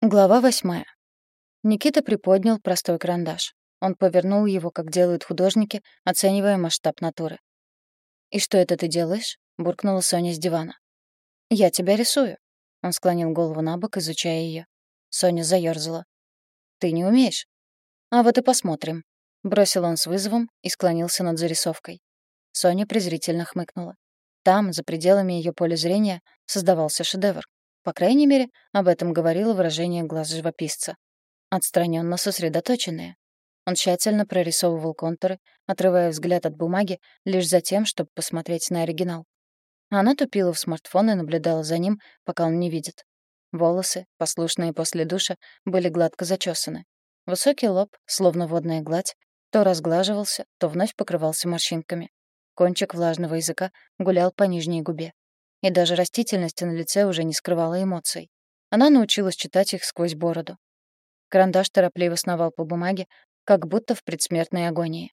Глава восьмая. Никита приподнял простой карандаш. Он повернул его, как делают художники, оценивая масштаб натуры. «И что это ты делаешь?» — буркнула Соня с дивана. «Я тебя рисую». Он склонил голову на бок, изучая ее. Соня заёрзала. «Ты не умеешь?» «А вот и посмотрим». Бросил он с вызовом и склонился над зарисовкой. Соня презрительно хмыкнула. Там, за пределами ее поля зрения, создавался шедевр. По крайней мере, об этом говорило выражение глаз живописца. Отстраненно сосредоточенные. Он тщательно прорисовывал контуры, отрывая взгляд от бумаги лишь за тем, чтобы посмотреть на оригинал. Она тупила в смартфон и наблюдала за ним, пока он не видит. Волосы, послушные после душа, были гладко зачесаны. Высокий лоб, словно водная гладь, то разглаживался, то вновь покрывался морщинками. Кончик влажного языка гулял по нижней губе и даже растительность на лице уже не скрывала эмоций. Она научилась читать их сквозь бороду. Карандаш торопливо сновал по бумаге, как будто в предсмертной агонии.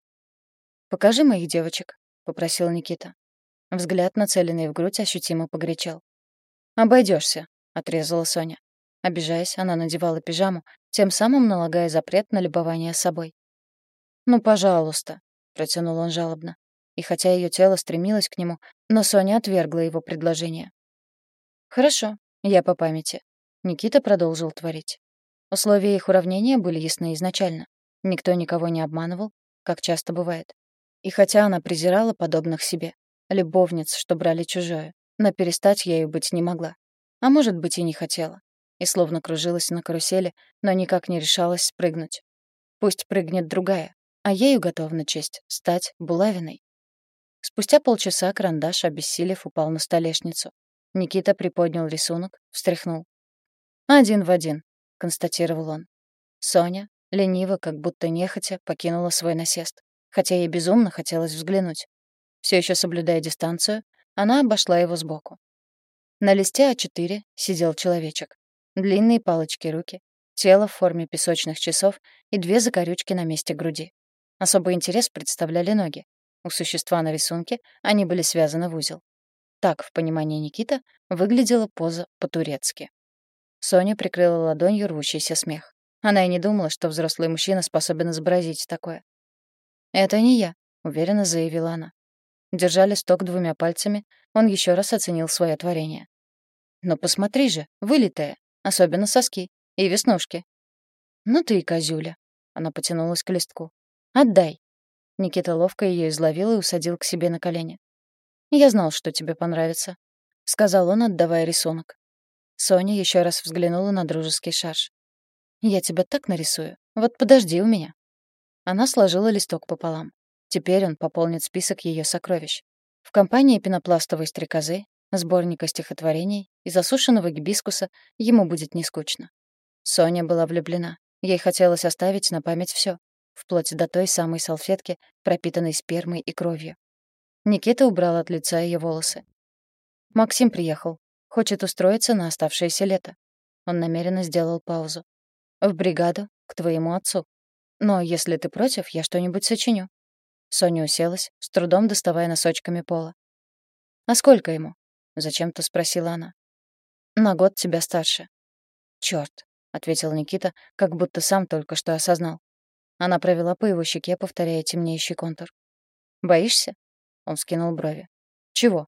«Покажи моих девочек», — попросил Никита. Взгляд, нацеленный в грудь, ощутимо погорячел. Обойдешься, отрезала Соня. Обижаясь, она надевала пижаму, тем самым налагая запрет на любование собой. «Ну, пожалуйста», — протянул он жалобно и хотя ее тело стремилось к нему, но Соня отвергла его предложение. «Хорошо, я по памяти». Никита продолжил творить. Условия их уравнения были ясны изначально. Никто никого не обманывал, как часто бывает. И хотя она презирала подобных себе, любовниц, что брали чужое, но перестать ею быть не могла. А может быть, и не хотела. И словно кружилась на карусели, но никак не решалась спрыгнуть. Пусть прыгнет другая, а ею на честь стать булавиной. Спустя полчаса карандаш, обессилев, упал на столешницу. Никита приподнял рисунок, встряхнул. «Один в один», — констатировал он. Соня, лениво, как будто нехотя, покинула свой насест, хотя ей безумно хотелось взглянуть. Все еще соблюдая дистанцию, она обошла его сбоку. На листе А4 сидел человечек. Длинные палочки руки, тело в форме песочных часов и две закорючки на месте груди. Особый интерес представляли ноги. У существа на рисунке они были связаны в узел. Так, в понимании Никита, выглядела поза по-турецки. Соня прикрыла ладонью рвущийся смех. Она и не думала, что взрослый мужчина способен изобразить такое. «Это не я», — уверенно заявила она. Держа листок двумя пальцами, он еще раз оценил свое творение. «Но посмотри же, вылитая, особенно соски и веснушки». «Ну ты и козюля», — она потянулась к листку. «Отдай». Никита ловко ее изловил и усадил к себе на колени. «Я знал, что тебе понравится», — сказал он, отдавая рисунок. Соня еще раз взглянула на дружеский шарж. «Я тебя так нарисую. Вот подожди у меня». Она сложила листок пополам. Теперь он пополнит список ее сокровищ. В компании пенопластовой стрекозы, сборника стихотворений и засушенного гибискуса ему будет не скучно. Соня была влюблена. Ей хотелось оставить на память все вплоть до той самой салфетки, пропитанной спермой и кровью. Никита убрал от лица ее волосы. «Максим приехал. Хочет устроиться на оставшееся лето». Он намеренно сделал паузу. «В бригаду, к твоему отцу. Но если ты против, я что-нибудь сочиню». Соня уселась, с трудом доставая носочками пола. «А сколько ему?» — зачем-то спросила она. «На год тебя старше». «Чёрт», — ответил Никита, как будто сам только что осознал. Она провела по его щеке, повторяя темнеющий контур. «Боишься?» Он скинул брови. «Чего?»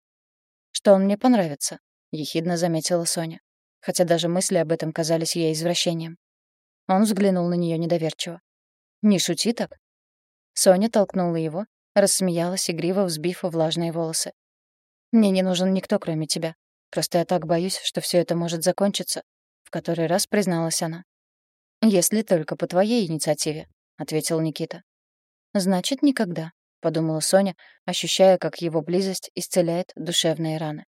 «Что он мне понравится», — ехидно заметила Соня, хотя даже мысли об этом казались ей извращением. Он взглянул на нее недоверчиво. «Не шути так». Соня толкнула его, рассмеялась, игриво взбив влажные волосы. «Мне не нужен никто, кроме тебя. Просто я так боюсь, что все это может закончиться», — в который раз призналась она. «Если только по твоей инициативе», — ответил Никита. «Значит, никогда», — подумала Соня, ощущая, как его близость исцеляет душевные раны.